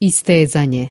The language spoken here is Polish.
istezanje